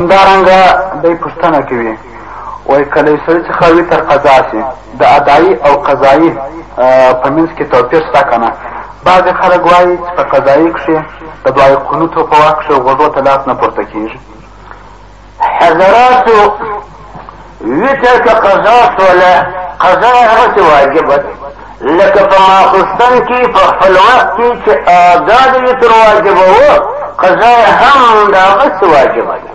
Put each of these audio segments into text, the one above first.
همدارنګه دی پوښتنه کوي وایي که له یوسري څخه وي تر قضا سي د ادایي او قضایي په منځ کې توپیر شته که نه بعضې خلک وایي چې په قضایي کښې د دعای قنوتو په وخت کښې غوږو ته لاس نه پورته کېږي حضراتو ویتر که قضا سوله قضا هغسې واجبه ده لکه په ماخوستن کې په خپل وخت کې چې ادا د ویتر واجبه و قضا هم همداغسې واجبه ده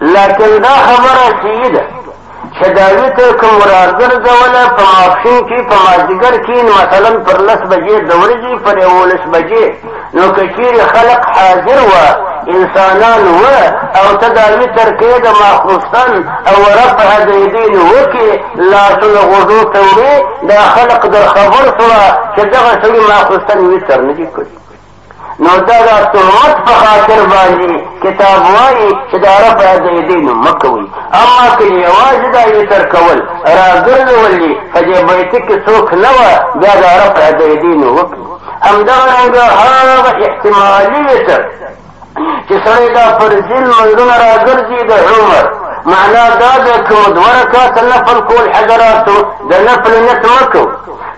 لکن دا خبره صحیح ده چې دا ویتر که مراګرځوله په ماپښین کې په مازدیګر کې مثلا پر لس بجې د ورځې پر یولس بجې نو که چیرې خلق حاضر و انسانان و او ته د علي ترکې د ماخوستن او رفع د یدین وکې لاسونه غوږو ته وړې دا خلق در خبر سوه چې دغه سړي ماخوستن وتر نه دي کړي نو دا د تهمت په خاطر باندې کتاب وایي چې دا رفع د یدین مه کوئ اما که یوازې دا وتر کول راګرځول دي په دې بیت کې څوک نه وه بیا دا رفع د یدین وکړي همدارنګه هغه احتمالي وتر چې سړی دا فرضي لمونځونه راګرځي د عمر معنا دا ده که مو دوه رکعته نفل کول حضراتو د نفل نیت مه کوو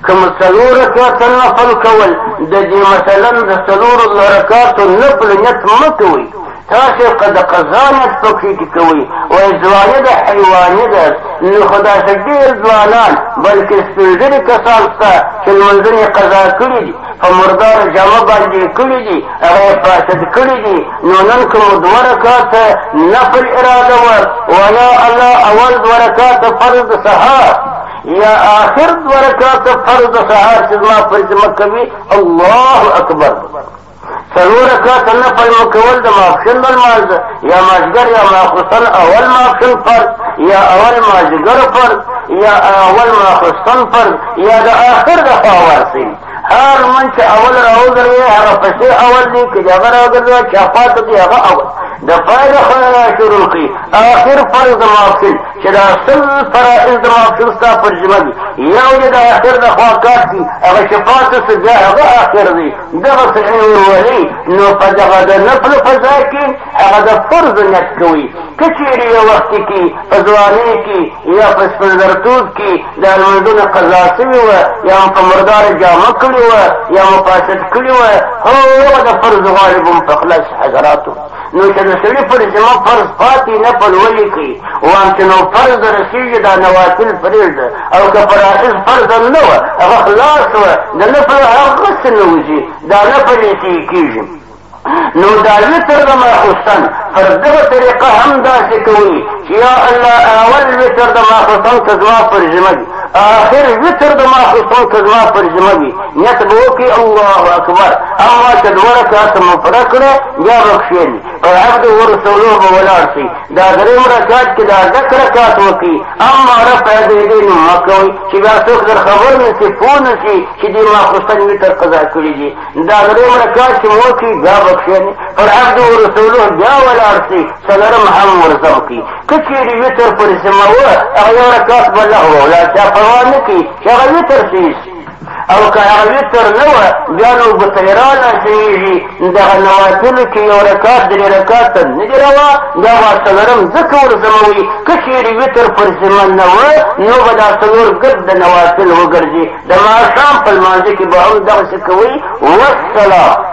که مو څلور رکعته نفل کول د دې مثلا د څلورو رکعتو نفل نیت مه کوئ تاسو که د قضاوت په کې کې کوي او ځواني د حیواني ده نو خدا څخه ډېر ځوانان بلکې سپېږري کسان شته چې لمونځونه قضا کړي دي په مردار جامه باندې کړي دي هغه یې فاسد کړي دي نو نن که مو دوه رکاته نفل اراده وه ولا الله اول دوه رکاته فرض سهار یا آخر دوه رکاته فرض سهار چې زما پر ذمه کوي الله اکبر څلور رکعت نفل مو کول د ماسپښین د لمانځ یا مازدیګر یا ماخوستن اول ماسپښین فرض یا اول مازدیګر فرض یا اول ماخوستن فرض یا د آخر د خوا ورسي هر من چې اول راوګرځي هغه پسې اول دی که هغه راوګرځي چې افات دی هغه اول د پایل خلنا شروع کی آخر فرض د ماسپښین چې د اصل فرائض د ماسپښین ستا پر ذمه دي یو یې د آخر د خوا کار دي هغه شفاعت څه هغه آخر دی دغه فعل ورولي نو په دغه د نفل په ځای کې هغه د فرض نیت کوي که چېرې یو وخت کې په ځوانۍ کې یا په سپنځرتوب کې د لمونځونه قضا سوي وه یا هم په مردار جامه کړې وه یا مو فاسد کړي وه هغه د فرض غالب هم په خلاص حضراتو نو چې د سړي پر ذمه فرض پاتې نفل ولیکي وام چې نو فرض د رسېږي دا نوافل پرېږده او که فرائض فرض نه وه هغه خلاص وه د نفل هغسې نه وځي دا نفل یې کېږي نو دا وتر د ماخوستن پر دغه طریقه هم داسې کوي چې یا الله اول وتر د ماخوستن ته زما پر ذمه آخر وتر د ماخستن که زما پر ذمه وي نیت به وکړي الله اکبر اما که دوه رکعته مو پوره کړی بیا به کښېني پر عبد ورسولو به ولاړ شي دا درېیم رکعت کې دا ډک رکعت وکړي اما رفع د یدې نو مه کوئ چې بیا څوک در خبر نه شي پوه نه شي چې دې ماخستن وتر قضا کړي دي دا درېیم رکعت چې مو وکړي بیا به کښېني پر عبد ورسولو بیا ولاړ شي څلورم هم ورځم کړي که چېرې وتر پر ذمه و هغه یو رکعت به لغوه ولا چا پروا نه کوي چې هغه وتر څه او که هغه وتر نه وه بیا نو به ترې رالازمېږي دغه نوافلو کې یو رکات درې رکات ته نه دي روا دا به څلورم ځکه ورځموي که چېرې وتر پر ذمه نه وه نو به دا څلور ګرد د نوافل وګرځي د ماښام په لمانځه کې به هم دغسې کوئ والسلام